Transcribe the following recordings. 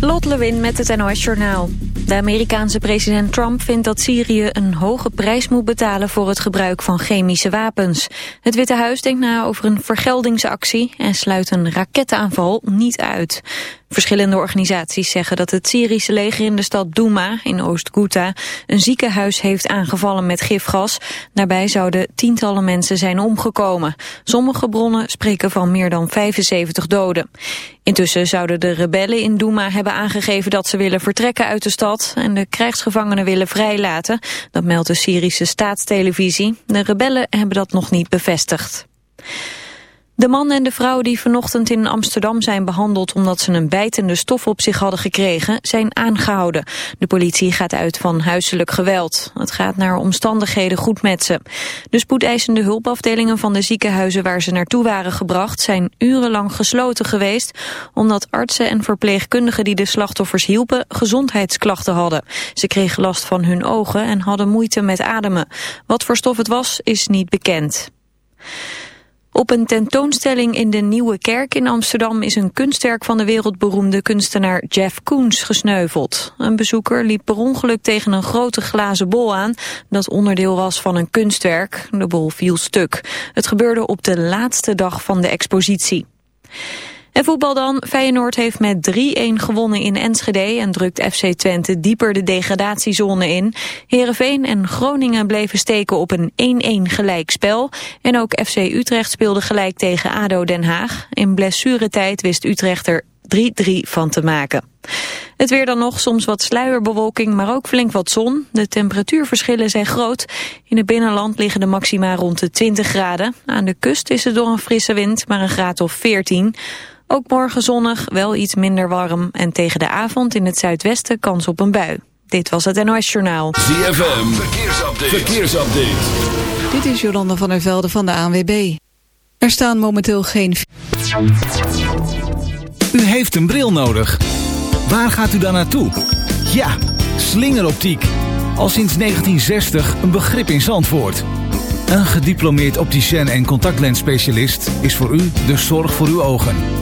Lot Lewin met het NOS Journaal. De Amerikaanse president Trump vindt dat Syrië een hoge prijs moet betalen voor het gebruik van chemische wapens. Het Witte Huis denkt na over een vergeldingsactie en sluit een rakettenaanval niet uit. Verschillende organisaties zeggen dat het Syrische leger in de stad Douma in Oost-Ghouta een ziekenhuis heeft aangevallen met gifgas. Daarbij zouden tientallen mensen zijn omgekomen. Sommige bronnen spreken van meer dan 75 doden. Intussen zouden de rebellen in Douma hebben aangegeven dat ze willen vertrekken uit de stad en de krijgsgevangenen willen vrijlaten. Dat meldt de Syrische staatstelevisie. De rebellen hebben dat nog niet bevestigd. De man en de vrouw die vanochtend in Amsterdam zijn behandeld omdat ze een bijtende stof op zich hadden gekregen, zijn aangehouden. De politie gaat uit van huiselijk geweld. Het gaat naar omstandigheden goed met ze. De spoedeisende hulpafdelingen van de ziekenhuizen waar ze naartoe waren gebracht zijn urenlang gesloten geweest omdat artsen en verpleegkundigen die de slachtoffers hielpen gezondheidsklachten hadden. Ze kregen last van hun ogen en hadden moeite met ademen. Wat voor stof het was is niet bekend. Op een tentoonstelling in de Nieuwe Kerk in Amsterdam is een kunstwerk van de wereldberoemde kunstenaar Jeff Koons gesneuveld. Een bezoeker liep per ongeluk tegen een grote glazen bol aan dat onderdeel was van een kunstwerk. De bol viel stuk. Het gebeurde op de laatste dag van de expositie. En voetbal dan. Feyenoord heeft met 3-1 gewonnen in Enschede en drukt FC Twente dieper de degradatiezone in. Heerenveen en Groningen bleven steken op een 1-1 gelijkspel. En ook FC Utrecht speelde gelijk tegen ADO Den Haag. In blessuretijd wist Utrecht er 3-3 van te maken. Het weer dan nog, soms wat sluierbewolking, maar ook flink wat zon. De temperatuurverschillen zijn groot. In het binnenland liggen de maxima rond de 20 graden. Aan de kust is het door een frisse wind, maar een graad of 14. Ook morgen zonnig, wel iets minder warm en tegen de avond in het zuidwesten kans op een bui. Dit was het NOS Journaal. ZFM, verkeersupdate. verkeersupdate. Dit is Jolanda van der Velde van de ANWB. Er staan momenteel geen... U heeft een bril nodig. Waar gaat u dan naartoe? Ja, slingeroptiek. Al sinds 1960 een begrip in Zandvoort. Een gediplomeerd opticien en contactlensspecialist is voor u de zorg voor uw ogen.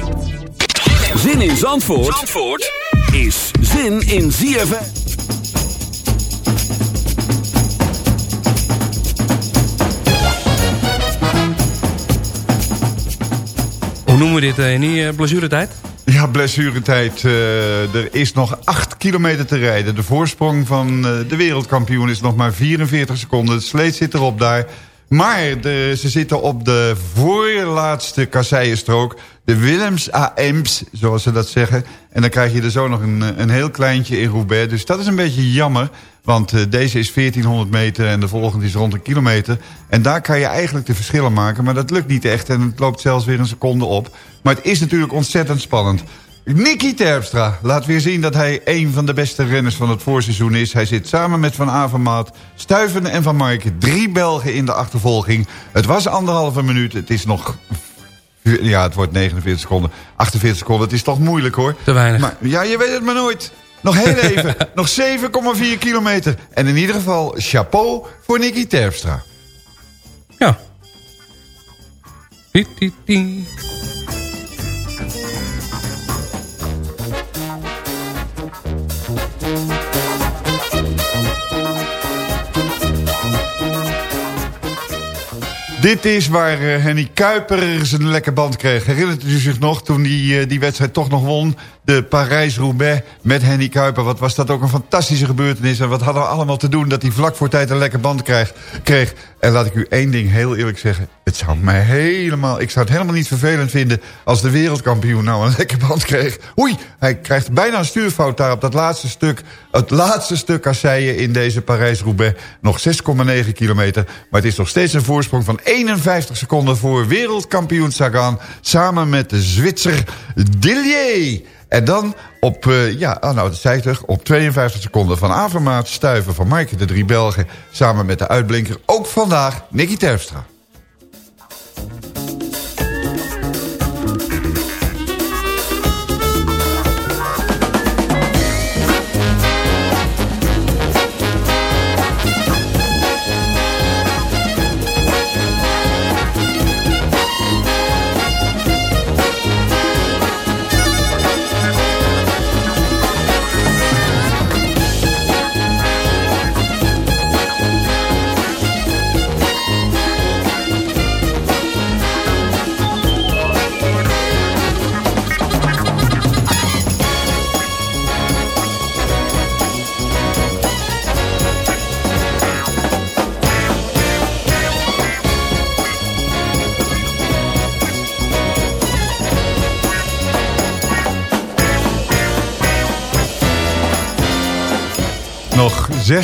Zin in Zandvoort, Zandvoort is zin in ZFM. Hoe noemen we dit uh, in die uh, blessuretijd? Ja, blessuretijd. Uh, er is nog 8 kilometer te rijden. De voorsprong van de wereldkampioen is nog maar 44 seconden. Het sleet zit erop daar. Maar de, ze zitten op de voorlaatste kasseienstrook. De Willems AM's, zoals ze dat zeggen. En dan krijg je er zo nog een, een heel kleintje in Roubaix. Dus dat is een beetje jammer. Want uh, deze is 1400 meter en de volgende is rond een kilometer. En daar kan je eigenlijk de verschillen maken. Maar dat lukt niet echt en het loopt zelfs weer een seconde op. Maar het is natuurlijk ontzettend spannend. Nicky Terpstra laat weer zien dat hij een van de beste renners van het voorseizoen is. Hij zit samen met Van Avermaat, Stuyven en Van Marken. Drie Belgen in de achtervolging. Het was anderhalve minuut. Het is nog... Ja, het wordt 49 seconden. 48 seconden. Het is toch moeilijk hoor. Te weinig. Maar, ja, je weet het maar nooit. Nog heel even. nog 7,4 kilometer. En in ieder geval chapeau voor Nicky Terpstra. Ja. Die, die, die. Dit is waar uh, Henny Kuiper zijn lekker band kreeg. Herinnert u zich nog toen die, uh, die wedstrijd toch nog won? De Parijs-Roubaix met Henny Kuiper. Wat was dat ook een fantastische gebeurtenis. En wat hadden we allemaal te doen dat hij vlak voor tijd een lekker band kreeg. En laat ik u één ding heel eerlijk zeggen. Het zou mij helemaal... Ik zou het helemaal niet vervelend vinden als de wereldkampioen nou een lekker band kreeg. Oei, hij krijgt bijna een stuurfout daar op dat laatste stuk. Het laatste stuk kasseien in deze Parijs-Roubaix. Nog 6,9 kilometer. Maar het is nog steeds een voorsprong van 51 seconden voor wereldkampioen Sagan. Samen met de Zwitser Dillier. En dan op, uh, ja, oh nou, dat zei terug, op 52 seconden van Avermaat, Stuiven van Maaike, de drie Belgen. Samen met de uitblinker, ook vandaag, Nicky Terpstra. 6,2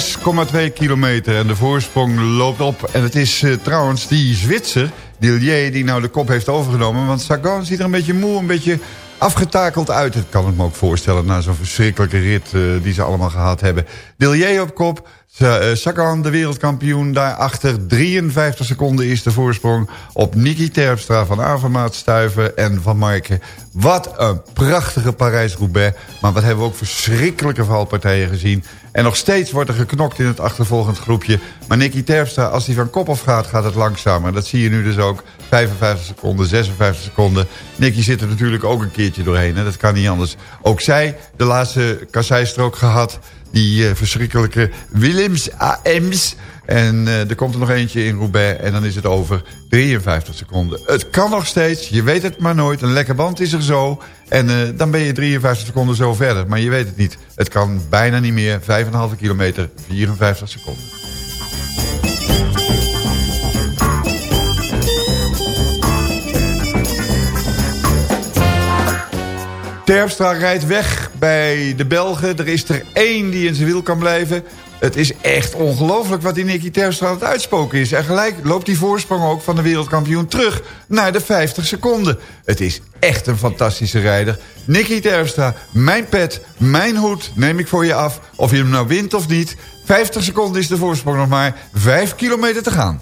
kilometer en de voorsprong loopt op. En het is uh, trouwens die Zwitser, Dillier, die nou de kop heeft overgenomen. Want Sagan ziet er een beetje moe, een beetje afgetakeld uit. Ik kan het me ook voorstellen na zo'n verschrikkelijke rit uh, die ze allemaal gehad hebben. Dillier op kop, uh, Sagan de wereldkampioen. Daarachter 53 seconden is de voorsprong op Niki Terpstra van Avermaat Stuiven en Van Marken. Wat een prachtige Parijs-Roubaix. Maar wat hebben we ook verschrikkelijke valpartijen gezien. En nog steeds wordt er geknokt in het achtervolgend groepje. Maar Nicky Terpstra, als hij van kop af gaat, gaat het langzamer. Dat zie je nu dus ook. 55 seconden, 56 seconden. Nicky zit er natuurlijk ook een keertje doorheen. Hè? Dat kan niet anders. Ook zij, de laatste kasseistrook gehad. Die uh, verschrikkelijke Willems AM's. En uh, er komt er nog eentje in Roubaix en dan is het over 53 seconden. Het kan nog steeds, je weet het maar nooit. Een lekker band is er zo. En uh, dan ben je 53 seconden zo verder. Maar je weet het niet. Het kan bijna niet meer. 5,5 kilometer, 54 seconden. Terpstra rijdt weg bij de Belgen. Er is er één die in zijn wiel kan blijven. Het is echt ongelooflijk wat die Nicky Terpstra aan het uitspoken is. En gelijk loopt die voorsprong ook van de wereldkampioen terug naar de 50 seconden. Het is echt een fantastische rijder. Nicky Terpstra, mijn pet, mijn hoed neem ik voor je af. Of je hem nou wint of niet. 50 seconden is de voorsprong nog maar. 5 kilometer te gaan.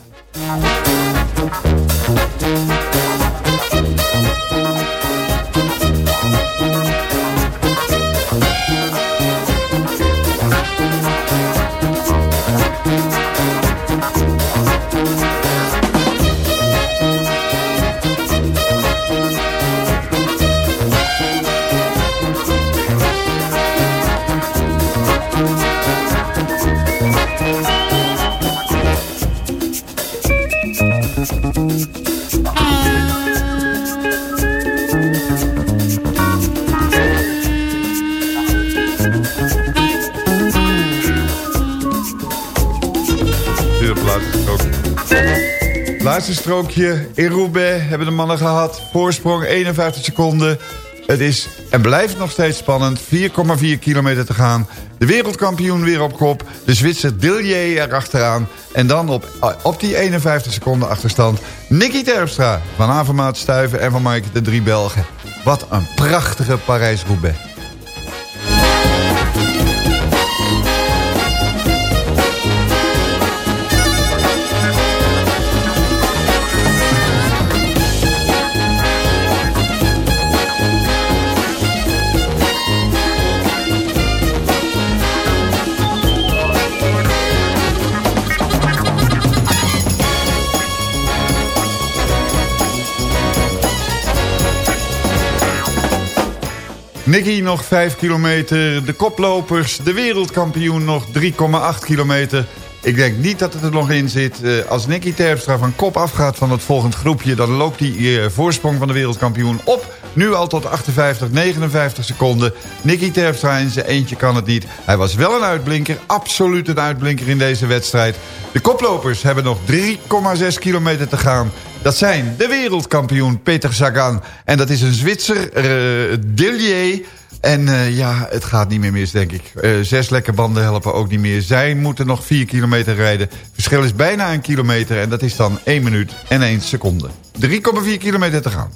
Laatste strookje in Roubaix hebben de mannen gehad. Voorsprong 51 seconden. Het is en blijft nog steeds spannend. 4,4 kilometer te gaan. De wereldkampioen weer op kop. De Zwitser Dillier erachteraan. En dan op, op die 51 seconden achterstand... Nicky Terpstra van Avermaat Stuiven en van Mike de drie Belgen. Wat een prachtige Parijs-Roubaix. Nicky nog 5 kilometer. De koplopers, de wereldkampioen nog 3,8 kilometer. Ik denk niet dat het er nog in zit. Uh, als Nicky Terpstra van kop afgaat van het volgende groepje... dan loopt die uh, voorsprong van de wereldkampioen op. Nu al tot 58, 59 seconden. Nicky Terpstra in zijn eentje kan het niet. Hij was wel een uitblinker, absoluut een uitblinker in deze wedstrijd. De koplopers hebben nog 3,6 kilometer te gaan. Dat zijn de wereldkampioen Peter Sagan. En dat is een Zwitser, uh. En uh, ja, het gaat niet meer mis, denk ik. Uh, zes lekke banden helpen ook niet meer. Zij moeten nog vier kilometer rijden. Verschil is bijna een kilometer en dat is dan 1 minuut en 1 seconde. 3,4 kilometer te gaan.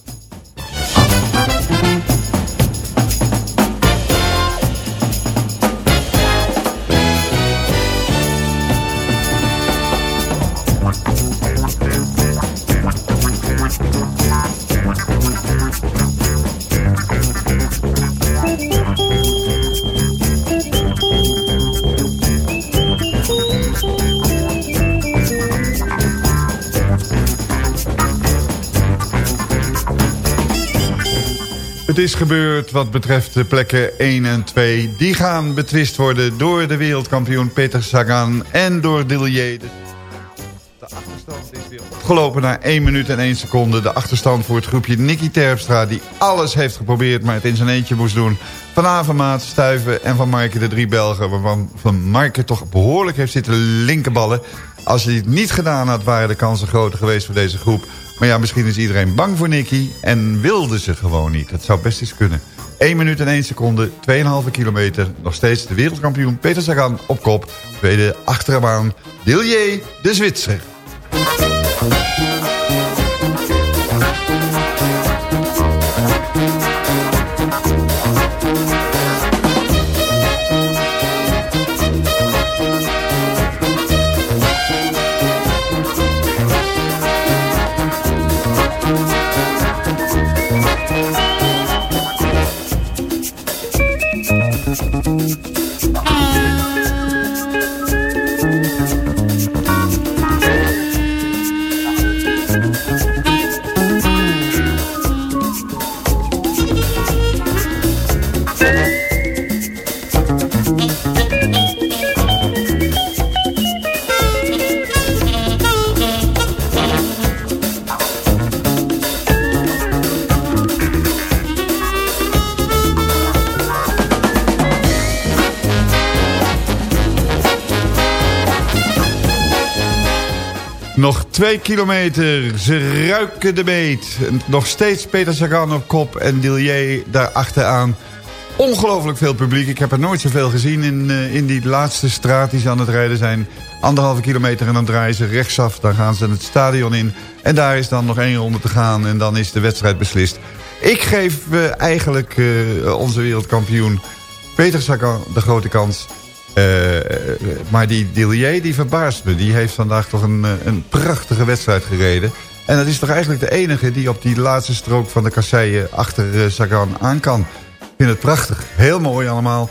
Is gebeurd wat betreft de plekken 1 en 2. Die gaan betwist worden door de wereldkampioen Peter Sagan en door Dillier. De achterstand is weer opgelopen naar 1 minuut en 1 seconde. De achterstand voor het groepje Nicky Terpstra... die alles heeft geprobeerd, maar het in zijn eentje moest doen. Van Avermaat, Stuiven en Van Marken, de drie Belgen... waarvan Van Marken toch behoorlijk heeft zitten linkerballen. Als hij het niet gedaan had, waren de kansen groter geweest voor deze groep... Maar ja, misschien is iedereen bang voor Nicky en wilde ze gewoon niet. Dat zou best eens kunnen. 1 minuut en 1 seconde, 2,5 kilometer. Nog steeds de wereldkampioen Peter Sagan op kop. Tweede achterbaan, Dillier, de Zwitser. Twee kilometer. Ze ruiken de beet. Nog steeds Peter Sagan op kop en Dillier daar achteraan. Ongelooflijk veel publiek. Ik heb er nooit zoveel gezien in, uh, in die laatste straat die ze aan het rijden zijn. Anderhalve kilometer en dan draaien ze rechtsaf. Dan gaan ze het stadion in. En daar is dan nog één ronde te gaan en dan is de wedstrijd beslist. Ik geef uh, eigenlijk uh, onze wereldkampioen Peter Sagan de grote kans... Uh, maar die Dillier die verbaast me. Die heeft vandaag toch een, eh, een prachtige wedstrijd gereden. En dat is toch eigenlijk de enige die op die laatste strook van de kasseien achter Sagan aan kan. Ik vind het prachtig. Heel mooi allemaal.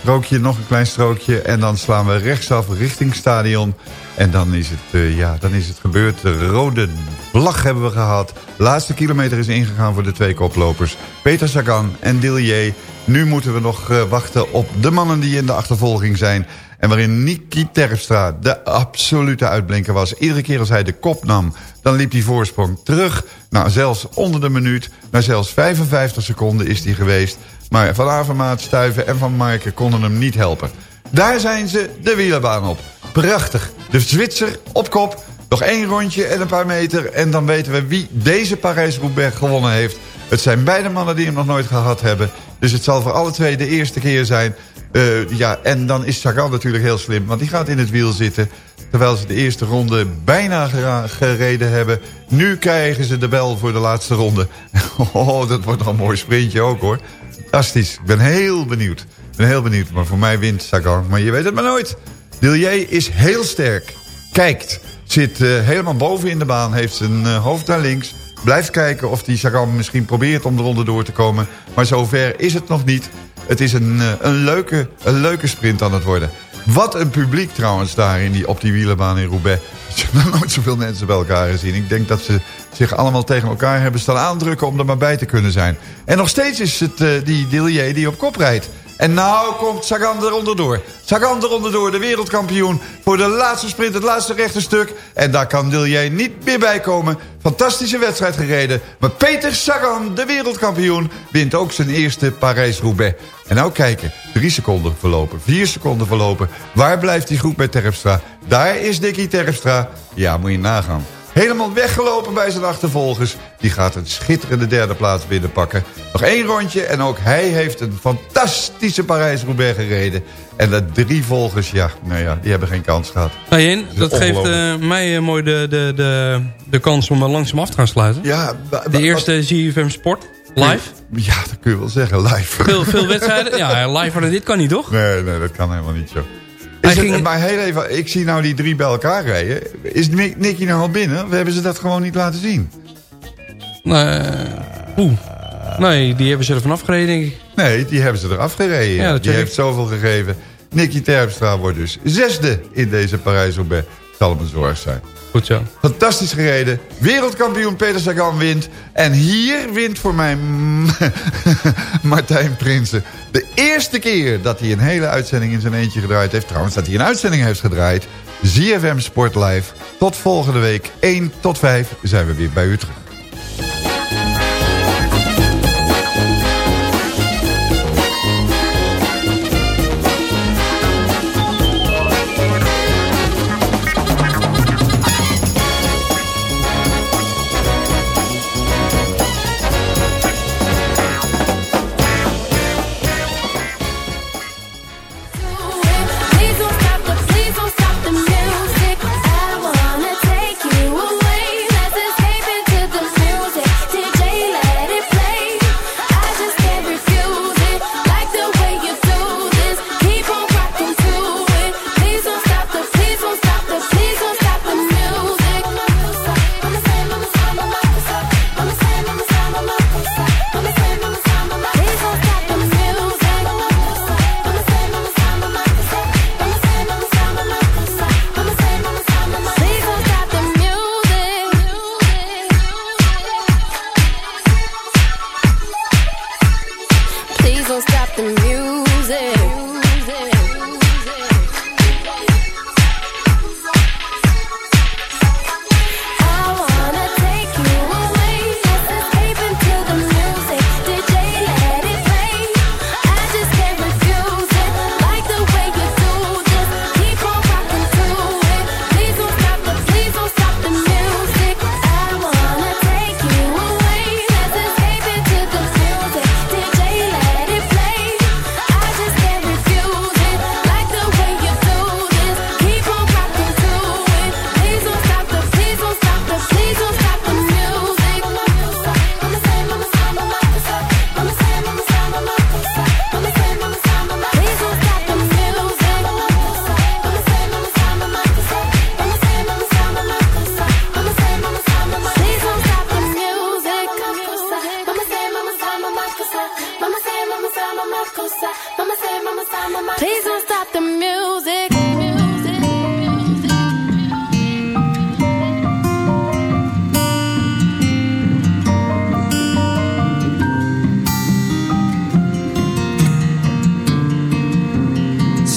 Strookje, nog een klein strookje. En dan slaan we rechtsaf richting stadion. En dan is het, ja, dan is het gebeurd. De rode vlag hebben we gehad. Laatste kilometer is ingegaan voor de twee koplopers. Peter Sagan en Dillier. Nu moeten we nog uh, wachten op de mannen die in de achtervolging zijn. En waarin Niki Terpstra de absolute uitblinker was. Iedere keer als hij de kop nam, dan liep die voorsprong terug. Nou, zelfs onder de minuut, naar zelfs 55 seconden is hij geweest. Maar Van Avermaat, Stuiven en Van Marken konden hem niet helpen. Daar zijn ze de wielerbaan op. Prachtig. De Zwitser op kop. Nog één rondje en een paar meter. En dan weten we wie deze Parijs-Roubaix gewonnen heeft. Het zijn beide mannen die hem nog nooit gehad hebben. Dus het zal voor alle twee de eerste keer zijn. Uh, ja, en dan is Sagan natuurlijk heel slim. Want die gaat in het wiel zitten. Terwijl ze de eerste ronde bijna gereden hebben. Nu krijgen ze de bel voor de laatste ronde. Oh, dat wordt nog een mooi sprintje ook hoor. Fantastisch. Ik ben heel benieuwd. Ik ben heel benieuwd. Maar voor mij wint Sagan. Maar je weet het maar nooit. Dillier is heel sterk. Kijkt. Zit uh, helemaal boven in de baan. Heeft zijn uh, hoofd naar links. Blijft kijken of die Sagan misschien probeert om de ronde door te komen. Maar zover is het nog niet. Het is een, uh, een, leuke, een leuke sprint aan het worden. Wat een publiek trouwens daar in die, op die wielenbaan in Roubaix. Ik heb nog nooit zoveel mensen bij elkaar gezien. Ik denk dat ze zich allemaal tegen elkaar hebben staan aandrukken om er maar bij te kunnen zijn. En nog steeds is het uh, die Dillier die op kop rijdt. En nou komt Sagan er onderdoor. Sagan er onderdoor, de wereldkampioen. Voor de laatste sprint, het laatste rechte stuk. En daar kan Dillier niet meer bij komen. Fantastische wedstrijd gereden. Maar Peter Sagan, de wereldkampioen, wint ook zijn eerste Parijs-Roubaix. En nou kijken, drie seconden verlopen, vier seconden verlopen. Waar blijft die groep bij Terpstra? Daar is Nicky Terpstra. Ja, moet je nagaan. Helemaal weggelopen bij zijn achtervolgers. Die gaat een schitterende derde plaats binnenpakken. Nog één rondje en ook hij heeft een fantastische Parijs-Roubaix gereden. En de drie volgers, ja, nou ja, die hebben geen kans gehad. Hey, dat, geeft uh, mij uh, mooi de, de, de, de kans om langzaam af te gaan sluiten. Ja, de eerste ZFM Sport. Live? Ja, dat kun je wel zeggen, live. Veel, veel wedstrijden? Ja, live dan dit kan niet, toch? Nee, nee, dat kan helemaal niet zo. Is het, Maar heel even, ik zie nou die drie bij elkaar rijden. Is Nicky nou al binnen? Of hebben ze dat gewoon niet laten zien? Nee, oeh. Nee, die hebben ze er vanaf gereden, denk ik. Nee, die hebben ze eraf gereden. Ja, die heeft zoveel gegeven. Nicky Terpstra wordt dus zesde in deze Parijs-Roubaix. Zal hem een zorg zijn. Goed zo. Fantastisch gereden. Wereldkampioen Peter Sagan wint. En hier wint voor mij Martijn Prinsen. De eerste keer dat hij een hele uitzending in zijn eentje gedraaid heeft. Trouwens, dat hij een uitzending heeft gedraaid. ZFM Sport Live. Tot volgende week. 1 tot 5 zijn we weer bij u terug.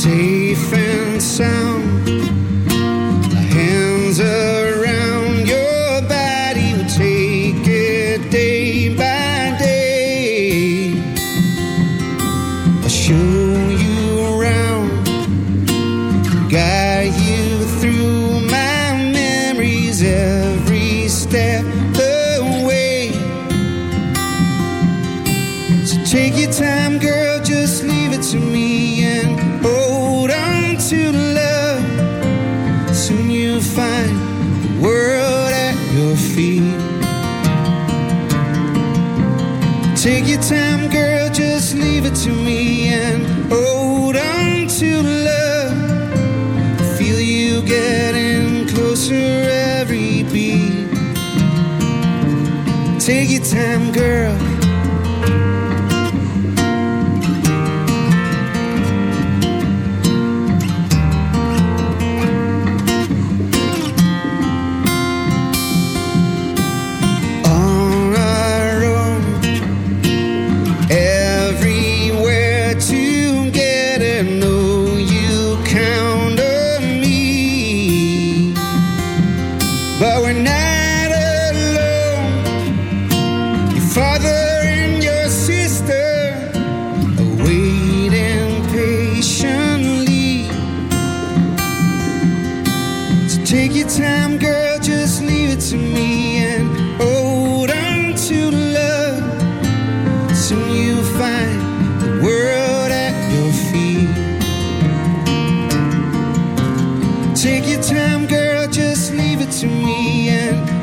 safe and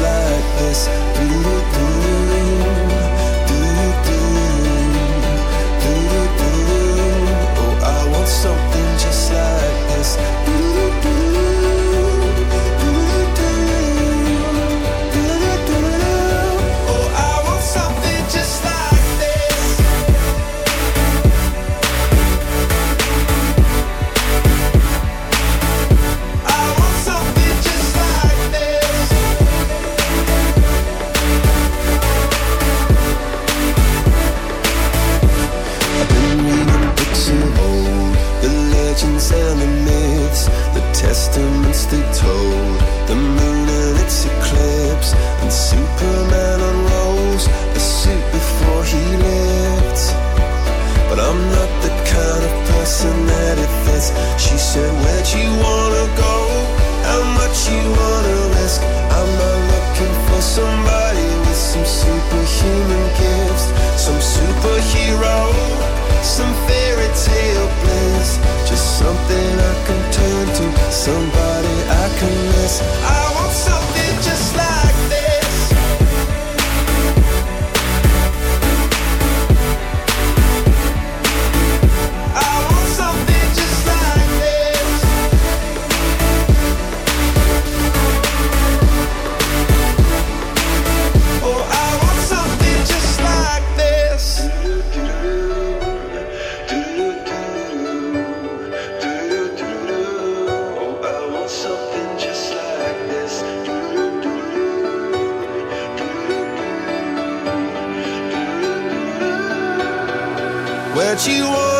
Like this. that you want.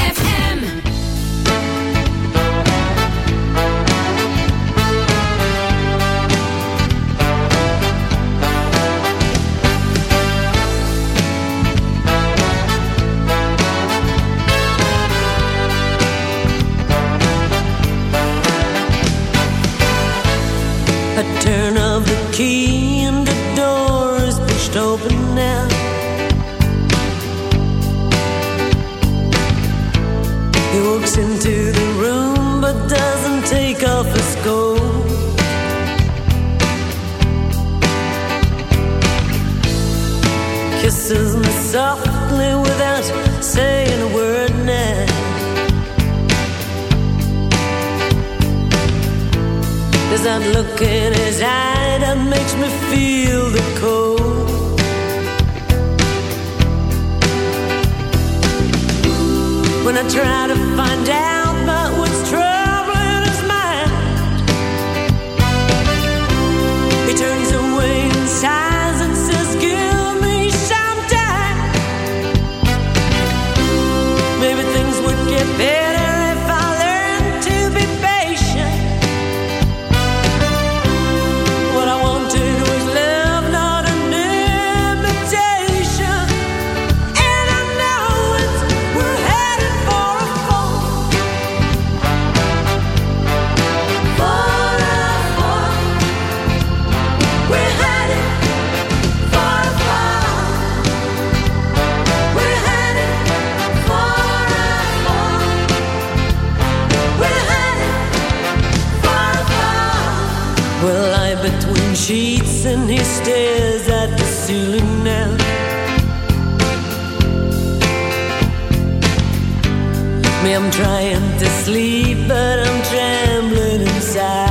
I'm trying to sleep, but I'm trembling inside.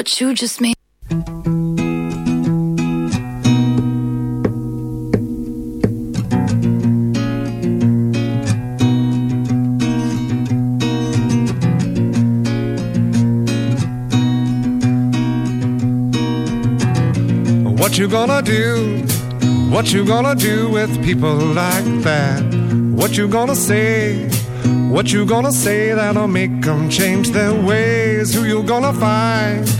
What you just made What you gonna do? What you gonna do with people like that? What you gonna say? What you gonna say that'll make them change their ways? Who you gonna find?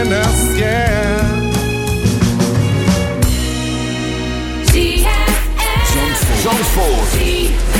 happiness, yeah. Zandvoort. Zandvoort.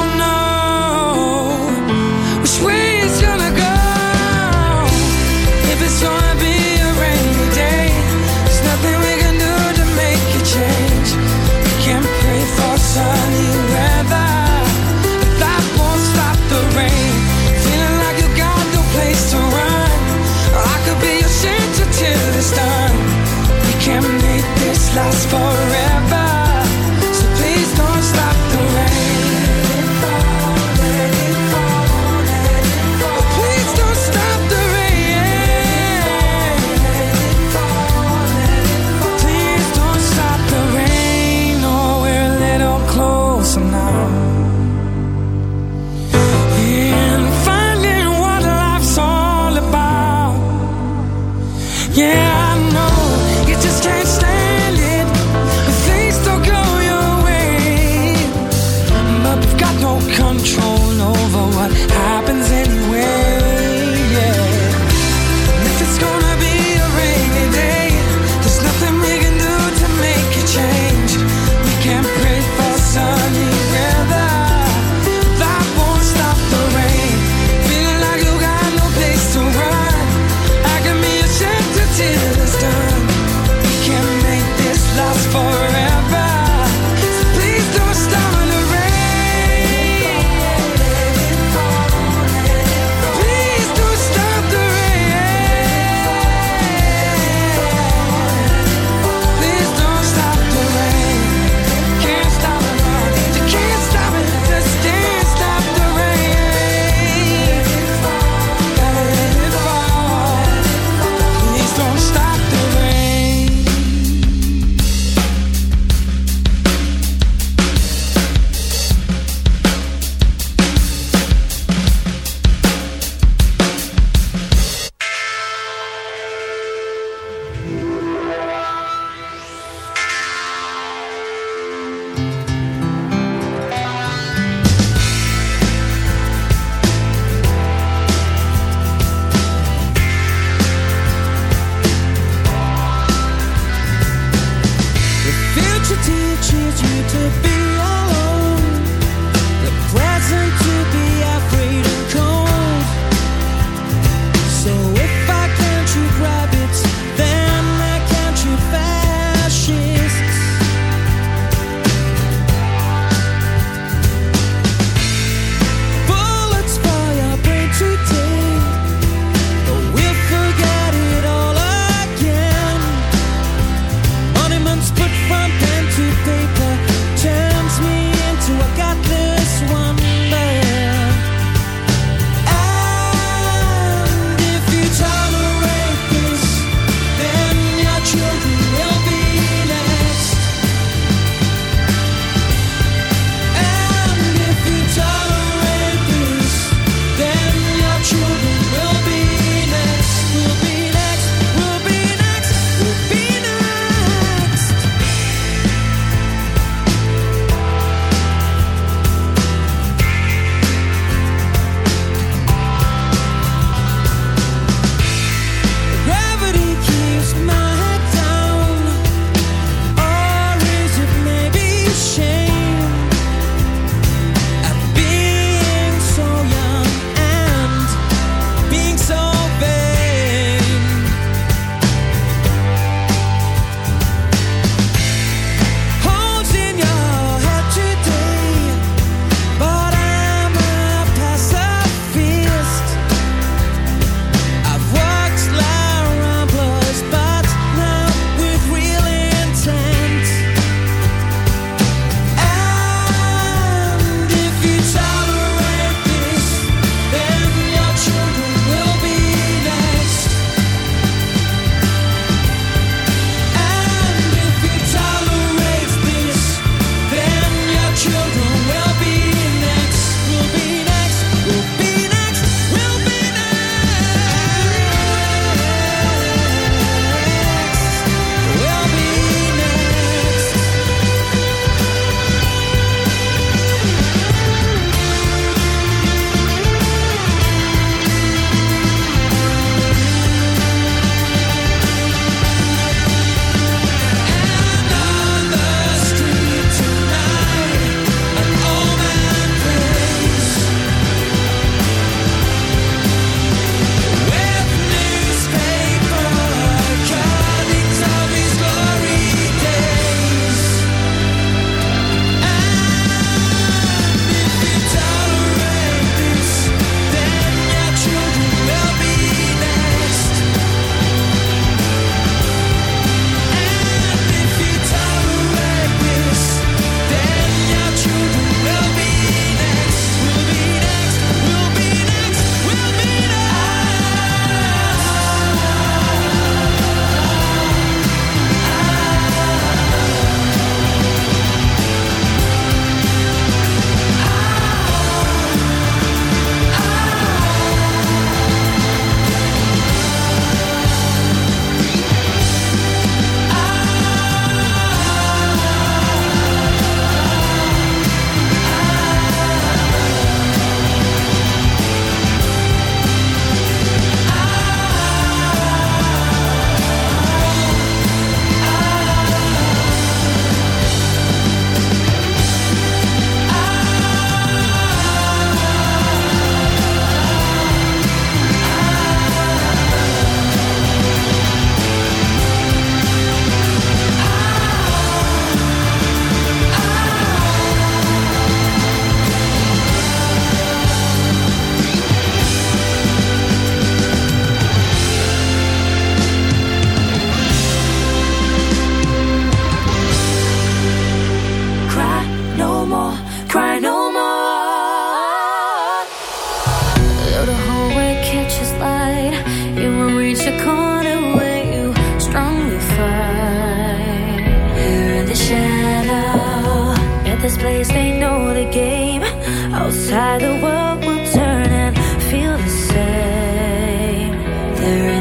last forever.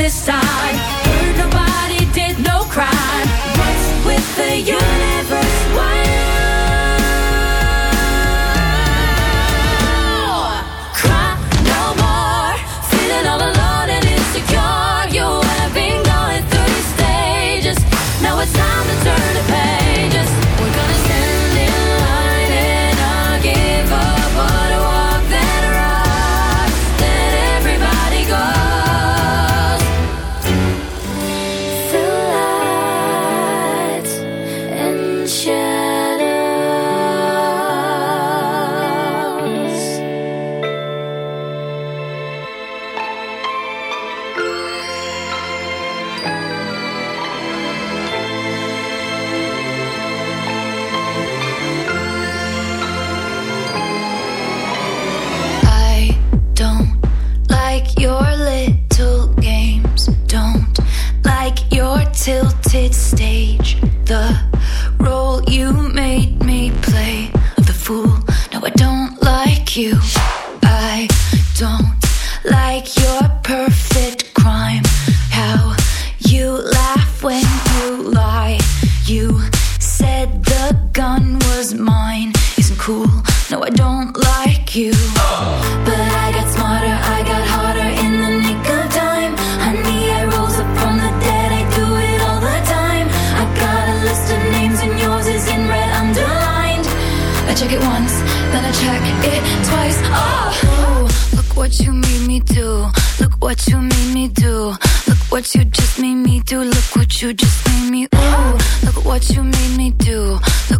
this time.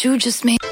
you just made.